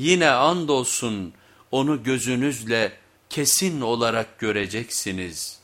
yine andolsun onu gözünüzle kesin olarak göreceksiniz.''